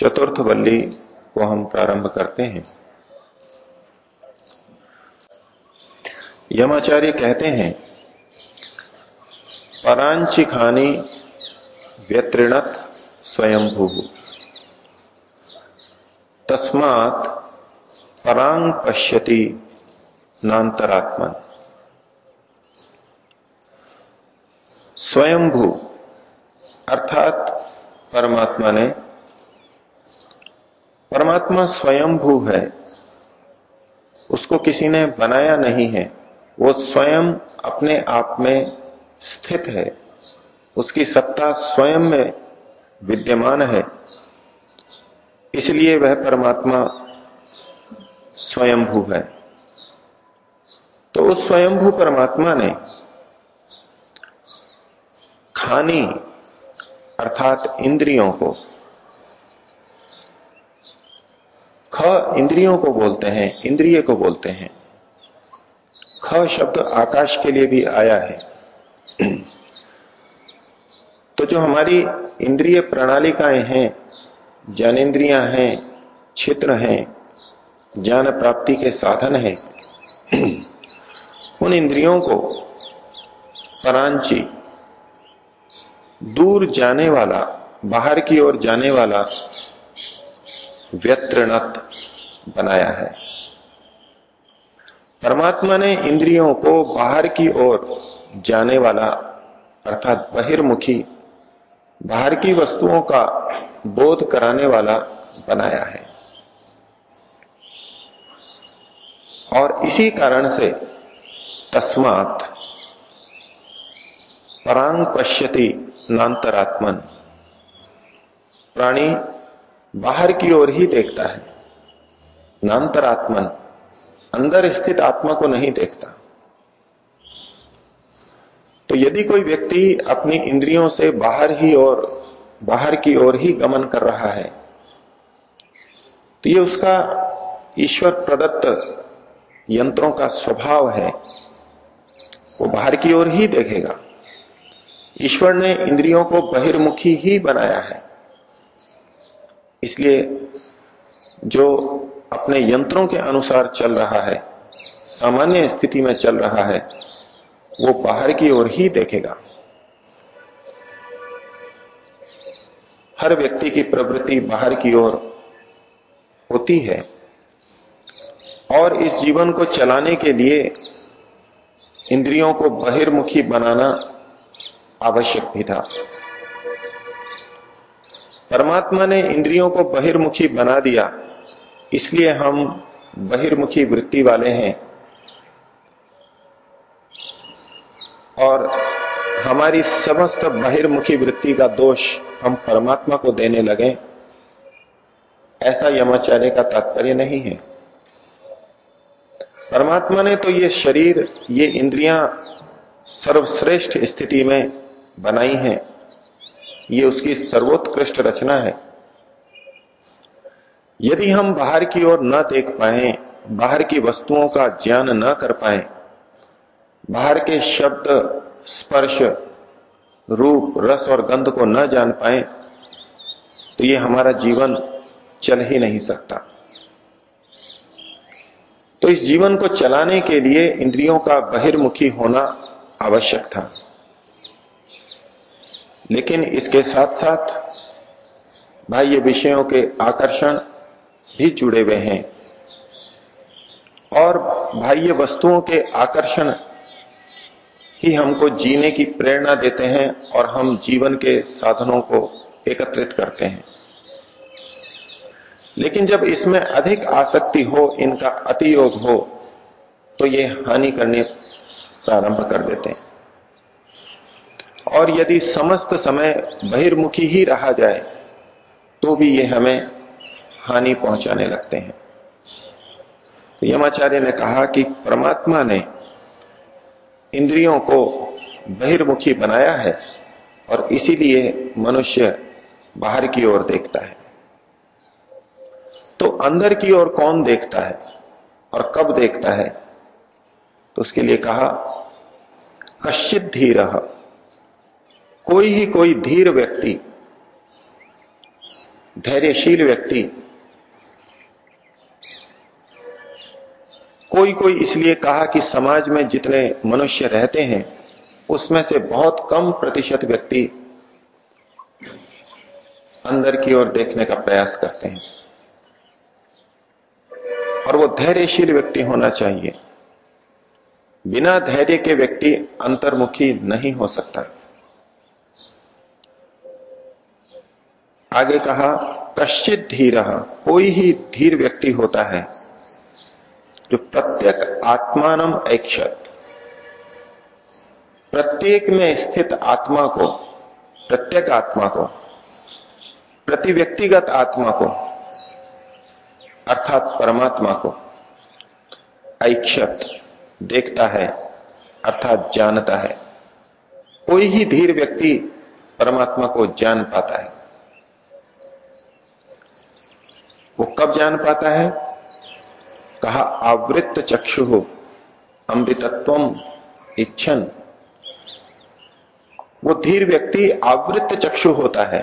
चतुर्थ वल्ली को हम प्रारंभ करते हैं। यमाचार्य कहते हैं परांची खानी व्यत्रिणत स्वयंभू। तस्मात परांग पश्यति नान्तरात्मन। स्वयंभू अर्थात परमात्मा ने परमात्मा स्वयंभू है। उसको किसी ने बनाया नहीं है। वो स्वयं अपने आप में स्थित है। उसकी सत्ता स्वयं में विद्यमान है। इसलिए वह परमात्मा स्वयंभू है। तो उस स्वयंभू परमात्मा ने खानी, अर्थात इंद्रियों को ख इंद्रियों को बोलते हैं, इंद्रिय को बोलते हैं। ख शब्द आकाश के लिए भी आया है। तो जो हमारी इंद्रिय प्रणालिकाएँ हैं, ज्ञानेन्द्रियाँ हैं, क्षेत्र हैं, ज्ञान प्राप्ति के साधन हैं, उन इंद्रियों को परांची, दूर जाने वाला, बाहर की ओर जाने वाला व्यत्रणत बनाया है। परमात्मा ने इंद्रियों को बाहर की ओर जाने वाला, अर्थात बहिर्मुखी, बाहर की वस्तुओं का बोध कराने वाला बनाया है। और इसी कारण से तस्मात परांग पश्यति नान्तरात्मन। प्राणी बाहर की ओर ही देखता है। नांतर आत्मन अंदर स्थित आत्मा को नहीं देखता। तो यदि कोई व्यक्ति अपनी इंद्रियों से बाहर ही और, बाहर की ओर ही गमन कर रहा है तो ये उसका ईश्वर प्रदत्त यंत्रों का स्वभाव है। वो बाहर की ओर ही देखेगा। ईश्वर ने इंद्रियों को बहिर्मुखी ही बनाया है। इसलिए जो अपने यंत्रों के अनुसार चल रहा है, सामान्य स्थिति में चल रहा है, वो बाहर की ओर ही देखेगा। हर व्यक्ति की प्रवृत्ति बाहर की ओर होती है और इस जीवन को चलाने के लिए इंद्रियों को बहिर्मुखी बनाना आवश्यक भी था। परमात्मा ने इंद्रियों को बहिर्मुखी बना दिया, इसलिए हम बहिर्मुखी वृत्ति वाले हैं। और हमारी समस्त बहिर्मुखी वृत्ति का दोष हम परमात्मा को देने लगे। ऐसा यमाचार्य का तात्पर्य नहीं है। परमात्मा ने तो ये शरीर, ये इंद्रियाँ सर्वश्रेष्ठ स्थिति में बनाई है। ये उसकी सर्वोत्कृष्ट रचना है। यदि हम बाहर की ओर न देख पाए, बाहर की वस्तुओं का ज्ञान न कर पाए, बाहर के शब्द, स्पर्श, रूप, रस और गंध को न जान पाए तो ये हमारा जीवन चल ही नहीं सकता। तो इस जीवन को चलाने के लिए इंद्रियों का बहिर्मुखी होना आवश्यक था। लेकिन इसके साथ साथ बाह्य विषयों के आकर्षण भी जुड़े हुए हैं। और बाह्य वस्तुओं के आकर्षण ही हमको जीने की प्रेरणा देते हैं और हम जीवन के साधनों को एकत्रित करते हैं। लेकिन जब इसमें अधिक आसक्ति हो, इनका अतियोग हो तो ये हानि करने प्रारंभ कर देते हैं। और यदि समस्त समय बहिर्मुखी ही रहा जाए तो भी ये हमें हानि पहुँचाने लगते हैं। तो यमाचार्य ने कहा कि परमात्मा ने इंद्रियों को बहिर्मुखी बनाया है और इसीलिए मनुष्य बाहर की ओर देखता है। तो अंदर की ओर कौन देखता है और कब देखता है? तो उसके लिए कहा कश्चित धीर कोई ही कोई धीर व्यक्ति, धैर्यशील व्यक्ति, कोई कोई इसलिए कहा कि समाज में जितने मनुष्य रहते हैं, उसमें से बहुत कम प्रतिशत व्यक्ति अंदर की ओर देखने का प्रयास करते हैं। और वो धैर्यशील व्यक्ति होना चाहिए। बिना धैर्य के व्यक्ति अंतर्मुखी नहीं हो सकता। आगे कहा, कश्चित धीर, कोई ही धीर व्यक्ति होता है, जो प्रत्येक आत्मान ऐक्षत। प्रत्येक में स्थित आत्मा को, प्रत्येक आत्मा को, प्रति व्यक्तिगत आत्मा को, अर्थात परमात्मा को, ऐक्षत, देखता है, अर्थात जानता है। कोई ही धीर व्यक्ति परमात्मा को जान पाता है। वो कब जान पाता है? कहा, आवृत्त चक्षु हो अमृतत्व इच्छन। वो धीर व्यक्ति आवृत्त चक्षु होता है,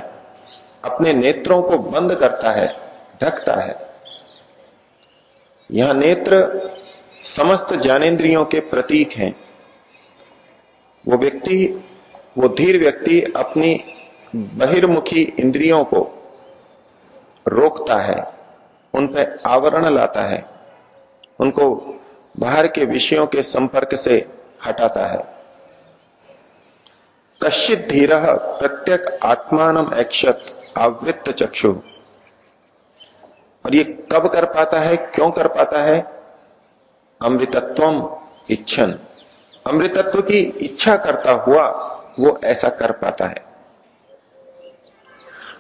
अपने नेत्रों को बंद करता है, ढकता है। यहाँ नेत्र समस्त ज्ञानेन्द्रियों के प्रतीक हैं। वो व्यक्ति, वो धीर व्यक्ति अपनी बहिर्मुखी इंद्रियों को रोकता है। उन पर आवरण लाता है, उनको बाहर के विषयों के संपर्क से हटाता है। कश्चित धीर प्रत्येक आत्मान ऐक्षत आवृत्त चक्षु। और ये कब कर पाता है, क्यों कर पाता है? अमृतत्व इच्छन। अमृतत्व की इच्छा करता हुआ वो ऐसा कर पाता है।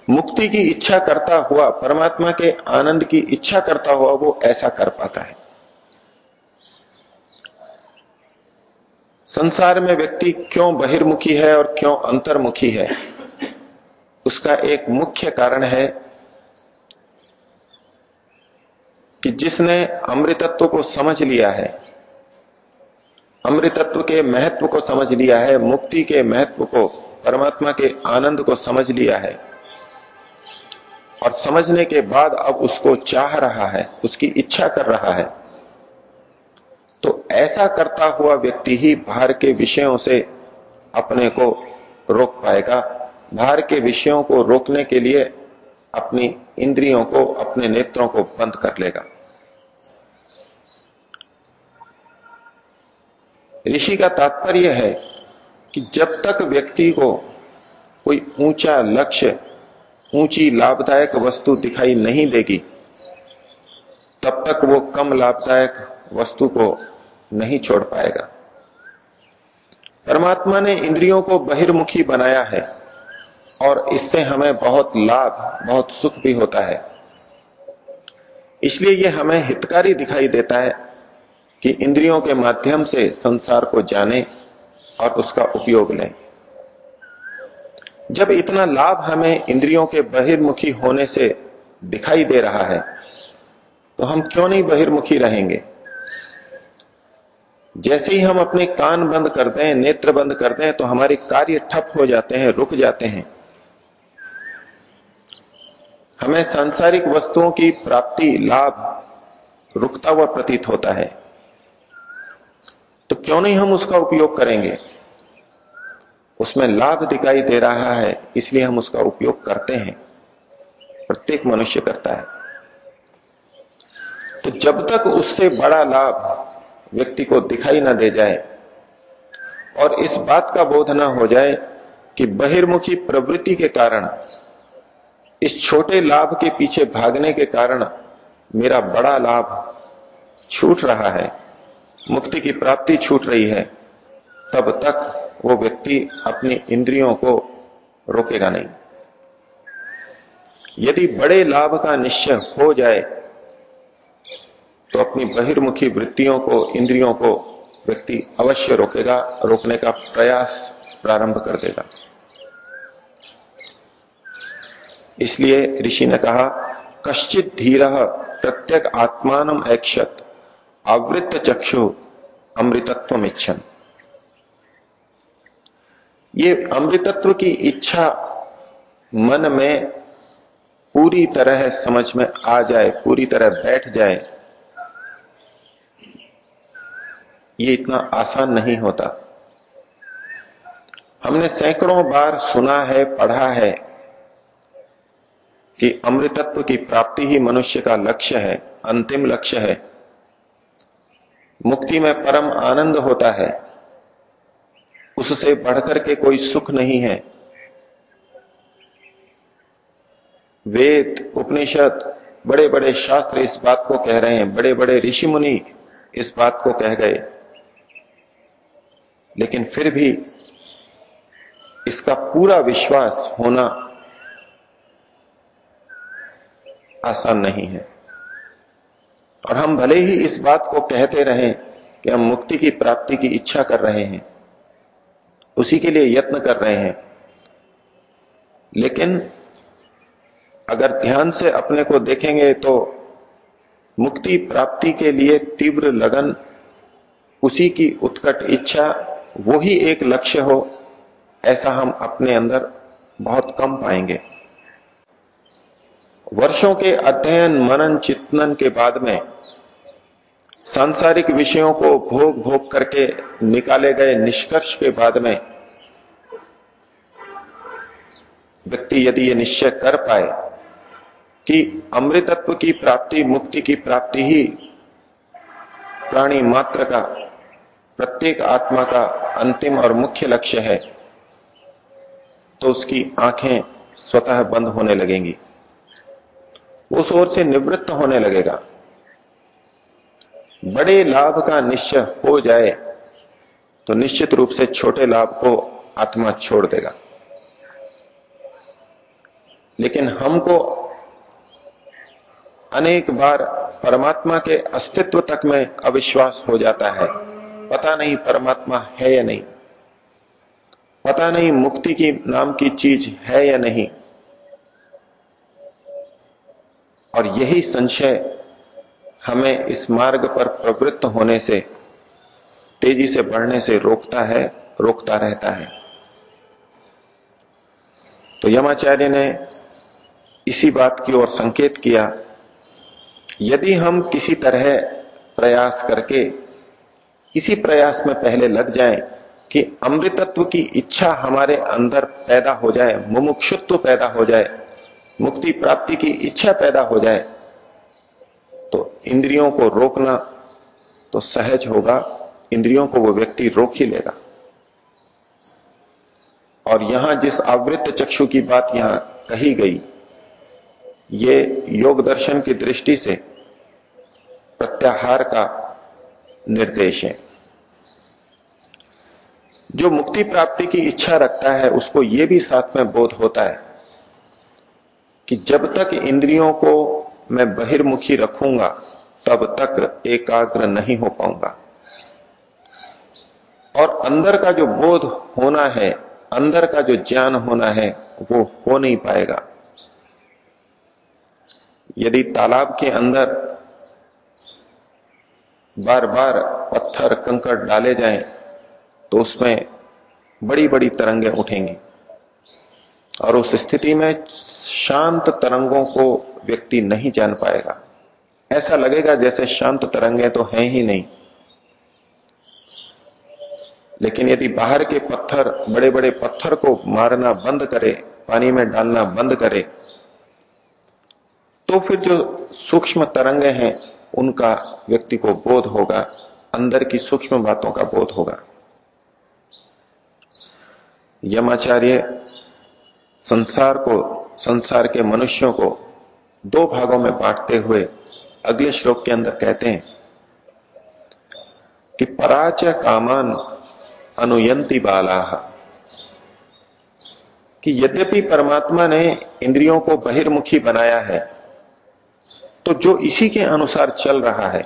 मुक्ति की इच्छा करता हुआ, परमात्मा के आनंद की इच्छा करता हुआ वो ऐसा कर पाता है। संसार में व्यक्ति क्यों बहिर्मुखी है और क्यों अंतर्मुखी है? उसका एक मुख्य कारण है कि जिसने अमृतत्व को समझ लिया है, अमृतत्व के महत्व को समझ लिया है, मुक्ति के महत्व को, परमात्मा के आनंद को समझ लिया है और समझने के बाद अब उसको चाह रहा है, उसकी इच्छा कर रहा है। तो ऐसा करता हुआ व्यक्ति ही बाहर के विषयों से अपने को रोक पाएगा। बाहर के विषयों को रोकने के लिए अपनी इंद्रियों को, अपने नेत्रों को बंद कर लेगा। ऋषि का तात्पर्य है कि जब तक व्यक्ति को कोई ऊँचा लक्ष्य ऊँची लाभदायक वस्तु दिखाई नहीं देगी। तब तक वो कम लाभदायक वस्तु को नहीं छोड़ पाएगा। परमात्मा ने इंद्रियों को बहिर्मुखी बनाया है और इससे हमें बहुत लाभ, बहुत सुख भी होता है। इसलिए यह हमें हितकारी दिखाई देता है कि इंद्रियों के माध्यम से संसार को जाने और उसका उपयोग लें। जब इतना लाभ हमें इंद्रियों के बहिर्मुखी होने से दिखाई दे रहा है तो हम क्यों नहीं बहिर्मुखी रहेंगे? जैसे ही हम अपने कान बंद करते हैं, नेत्र बंद करते हैं तो हमारे कार्य ठप हो जाते हैं, रुक जाते हैं। हमें सांसारिक वस्तुओं की प्राप्ति, लाभ, रुकता हुआ प्रतीत होता है। तो क्यों नहीं हम उसका उपयोग करेंगे? उसमें लाभ दिखाई दे रहा है, इसलिए हम उसका उपयोग करते हैं। प्रत्येक मनुष्य करता है। तो जब तक उससे बड़ा लाभ व्यक्ति को दिखाई ना दे जाए और इस बात का बोध ना हो जाए कि बहिर्मुखी प्रवृत्ति के कारण, इस छोटे लाभ के पीछे भागने के कारण मेरा बड़ा लाभ छूट रहा है, मुक्ति की प्राप्ति छूट रही है, तब तक वो व्यक्ति अपनी इंद्रियों को रोकेगा नहीं। यदि बड़े लाभ का निश्चय हो जाए तो अपनी बहिर्मुखी वृत्तियों को, इंद्रियों को व्यक्ति अवश्य रोकेगा, रोकने का प्रयास प्रारंभ कर देगा। इसलिए ऋषि ने कहा, कश्चित धीर प्रत्येक आत्मान ऐक्षत आवृत्त चक्षु अमृतत्व इच्छन ये अमृतत्व की इच्छा मन में पूरी तरह समझ में आ जाए, पूरी तरह बैठ जाए, ये इतना आसान नहीं होता। हमने सैकड़ों बार सुना है, पढ़ा है कि अमृतत्व की प्राप्ति ही मनुष्य का लक्ष्य है, अंतिम लक्ष्य है। मुक्ति में परम आनंद होता है। उससे बढ़कर के कोई सुख नहीं है। वेद, उपनिषद बड़े बड़े शास्त्र इस बात को कह रहे हैं बड़े बड़े ऋषि मुनि इस बात को कह गए। लेकिन फिर भी इसका पूरा विश्वास होना आसान नहीं है। और हम भले ही इस बात को कहते रहें कि हम मुक्ति की प्राप्ति की इच्छा कर रहे हैं उसी के लिए यत्न कर रहे हैं। लेकिन अगर ध्यान से अपने को देखेंगे तो मुक्ति प्राप्ति के लिए तीव्र लगन, उसी की उत्कट इच्छा, वो ही एक लक्ष्य हो, ऐसा हम अपने अंदर बहुत कम पाएँगे। वर्षों के अध्ययन, मनन चित्तन के बाद में सांसारिक विषयों को भोग भोग करके निकाले गए निष्कर्ष के बाद में व्यक्ति यदि ये निश्चय कर पाए कि अमृतत्व की प्राप्ति, मुक्ति की प्राप्ति ही प्राणी मात्र का, प्रत्येक आत्मा का अंतिम और मुख्य लक्ष्य है तो उसकी आँखें स्वतः बंद होने लगेंगी। उस ओर से निवृत्त होने लगेगा। बड़े लाभ का निश्चय हो जाए तो निश्चित रूप से छोटे लाभ को आत्मा छोड़ देगा। लेकिन हमको अनेक बार परमात्मा के अस्तित्व तक में अविश्वास हो जाता है। पता नहीं परमात्मा है या नहीं। पता नहीं मुक्ति की नाम की चीज़ है या नहीं। और यही संशय हमें इस मार्ग पर प्रवृत्त होने से, तेज़ी से बढ़ने से रोकता है, रोकता रहता है। तो यमाचार्य ने इसी बात की ओर संकेत किया, यदि हम किसी तरह प्रयास करके, इसी प्रयास में पहले लग जाएँ कि अमृतत्व की इच्छा हमारे अंदर पैदा हो जाए, मुमुक्षुत्व पैदा हो जाए, मुक्ति प्राप्ति की इच्छा पैदा हो जाए तो इंद्रियों को रोकना तो सहज होगा, इंद्रियों को वो व्यक्ति रोक ही लेगा। और यहाँ जिस आवृत्त चक्षु की बात यहाँ कही गई, ये योग दर्शन की दृष्टि से प्रत्याहार का निर्देश है। जो मुक्ति प्राप्ति की इच्छा रखता है, उसको यह भी साथ में बोध होता है कि जब तक इंद्रियों को मैं बहिर्मुखी रखूँगा, तब तक एकाग्र नहीं हो पाऊँगा। और अंदर का जो बोध होना है, अंदर का जो ज्ञान होना है, वो हो नहीं पाएगा। यदि तालाब के अंदर बार बार पत्थर, कंकड़ डाले जाएँ तो उसमें बड़ी बड़ी तरंगें उठेंगी। और उस स्थिति में शांत तरंगों को व्यक्ति नहीं जान पाएगा। ऐसा लगेगा जैसे शांत तरंगे तो हैं ही नहीं। लेकिन यदि बाहर के पत्थर बड़े बड़े पत्थर को मारना बंद करे, पानी में डालना बंद करे तो फिर जो सूक्ष्म तरंगे हैं, उनका व्यक्ति को बोध होगा, अंदर की सूक्ष्म बातों का बोध होगा। यमाचार्य संसार को, संसार के मनुष्यों को दो भागों में बांटते हुए अगले श्लोक के अंदर कहते हैं कि पराच कामान अनुयंती बाला कि यद्यपि परमात्मा ने इंद्रियों को बहिर्मुखी बनाया है तो जो इसी के अनुसार चल रहा है।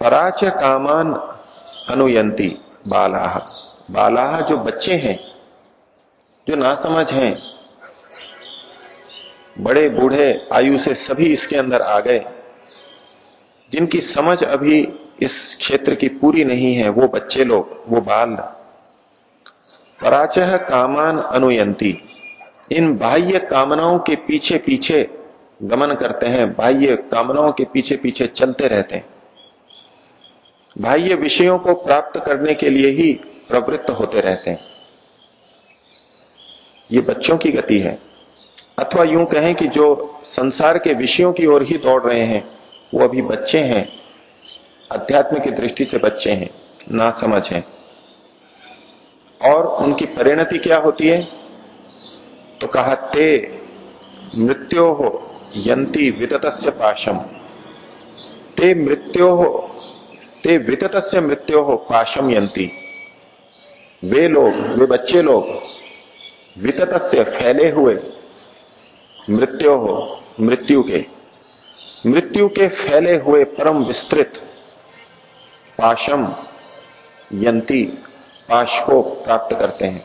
पराच कामान अनुयंती बालाह। बालाह जो बच्चे हैं, जो नासमझ हैं बड़े बूढ़े आयु से सभी इसके अंदर आ गए। जिनकी समझ अभी इस क्षेत्र की पूरी नहीं है, वो बच्चे लोग, वो बाल। पराचह कामान अनुयंती। इन बाह्य कामनाओं के पीछे पीछे गमन करते हैं, बाह्य कामनाओं के पीछे पीछे चलते रहते हैं। बाह्य विषयों को प्राप्त करने के लिए ही प्रवृत्त होते रहते हैं। ये बच्चों की गति है। अथवा यूँ कहें कि जो संसार के विषयों की ओर ही दौड़ रहे हैं, वो अभी बच्चे हैं, अध्यात्म की दृष्टि से बच्चे हैं, ना समझ हैं। और उनकी परिणति क्या होती है? तो कहा, ते मृत्यो हो यंती वितत पाशम। ते मृत्यो हो, ते वितत मृत्यो हो, पाशम यंती वे लोग, वे बच्चे लोग वितत फैले हुए मृत्यु हो, मृत्यु के। मृत्यु के फैले हुए परम विस्तृत पाशम यंती पाश को प्राप्त करते हैं।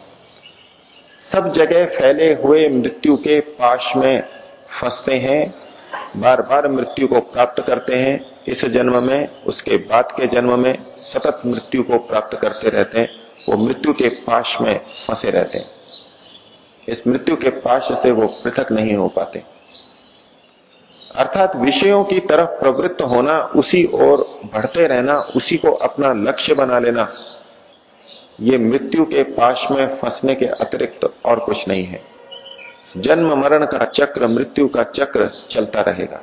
सब जगह फैले हुए मृत्यु के पाश में फंसते हैं बार बार मृत्यु को प्राप्त करते हैं। इस जन्म में, उसके बाद के जन्म में सतत मृत्यु को प्राप्त करते रहते हैं, वो मृत्यु के पाश में फंसे रहते हैं। इस मृत्यु के पाश से वो पृथक नहीं हो पाते। अर्थात विषयों की तरफ़ प्रवृत्त होना, उसी ओर बढ़ते रहना, उसी को अपना लक्ष्य बना लेना, ये मृत्यु के पाश में फंसने के अतिरिक्त और कुछ नहीं है। जन्म मरण का चक्र, मृत्यु का चक्र चलता रहेगा।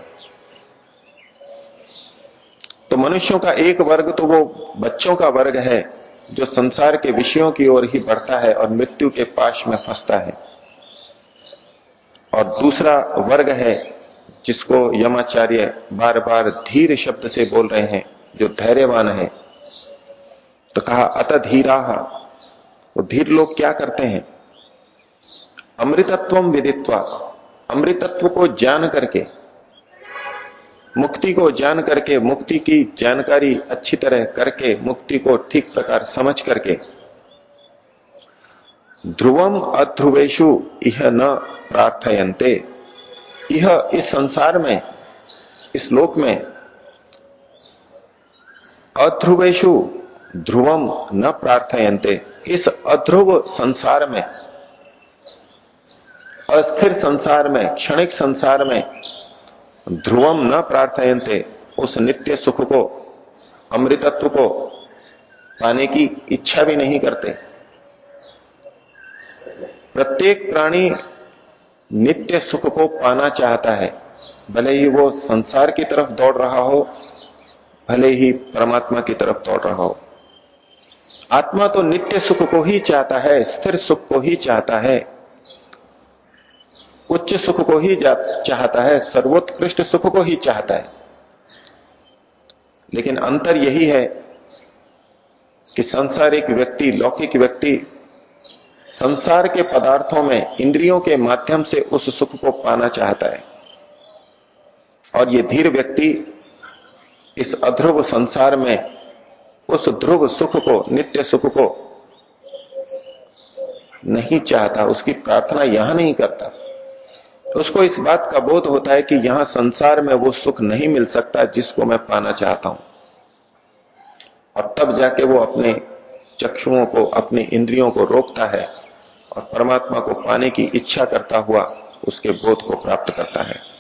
तो मनुष्यों का एक वर्ग तो वो बच्चों का वर्ग है, जो संसार के विषयों की ओर ही बढ़ता है और मृत्यु के पाश में फंसता है। और दूसरा वर्ग है जिसको यमाचार्य बार बार धीर शब्द से बोल रहे हैं, जो धैर्यवान है। तो कहा, अत धीरा। वो धीर लोग क्या करते हैं? अमृतत्व विदित्वा। अमृतत्व को जान करके, मुक्ति को जान करके, मुक्ति की जानकारी अच्छी तरह करके, मुक्ति को ठीक प्रकार समझ करके। ध्रुवम अध्रुवेशु यह न प्रार्थयंते यह इस संसार में, इस लोक में अध्रुवेशु ध्रुवम न प्रार्थयंते इस अध्रुव संसार में, अस्थिर संसार में, क्षणिक संसार में ध्रुवम न प्रार्थयंते उस नित्य सुख को, अमृतत्व को पाने की इच्छा भी नहीं करते। प्रत्येक प्राणी नित्य सुख को पाना चाहता है। भले ही वो संसार की तरफ़ दौड़ रहा हो, भले ही परमात्मा की तरफ़ दौड़ रहा हो। आत्मा तो नित्य सुख को ही चाहता है, स्थिर सुख को ही चाहता है। उच्च सुख को ही चाहता है, सर्वोत्कृष्ट सुख को ही चाहता है। लेकिन अंतर यही है कि संसारिक व्यक्ति, लौकिक व्यक्ति संसार के पदार्थों में इंद्रियों के माध्यम से उस सुख को पाना चाहता है। और ये धीर व्यक्ति इस अध्रुव संसार में उस ध्रुव सुख को, नित्य सुख को नहीं चाहता। उसकी प्रार्थना यहाँ नहीं करता। उसको इस बात का बोध होता है कि यहाँ संसार में वो सुख नहीं मिल सकता जिसको मैं पाना चाहता हूँ। और तब जाके वो अपने चक्षुओं को, अपने इंद्रियों को रोकता है। और परमात्मा को पाने की इच्छा करता हुआ उसके बोध को प्राप्त करता है।